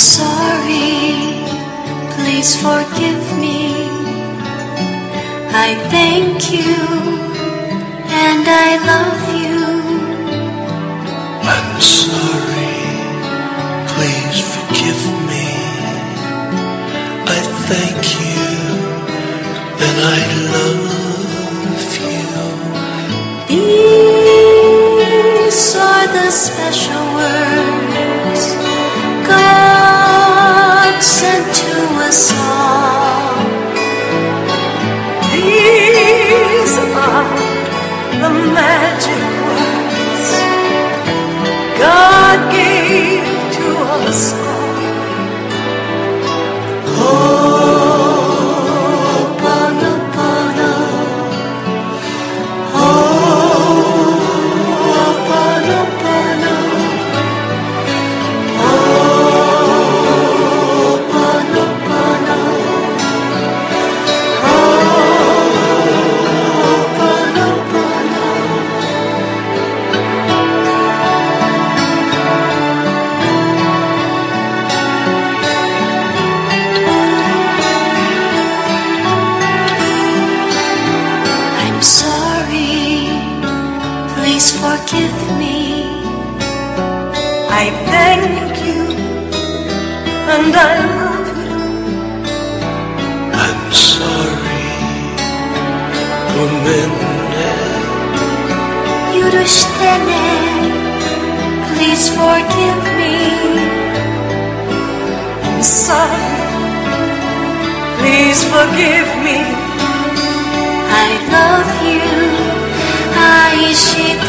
sorry, please forgive me. I thank you and I love you. I'm sorry, please forgive me. I thank you and I love you. These are the special words. Sent to us all. These are the magic I'm sorry, please forgive me. I thank you and I love you. I'm sorry, Gomenne. Yurushtene, please forgive me. I'm sorry, please forgive me love you. I should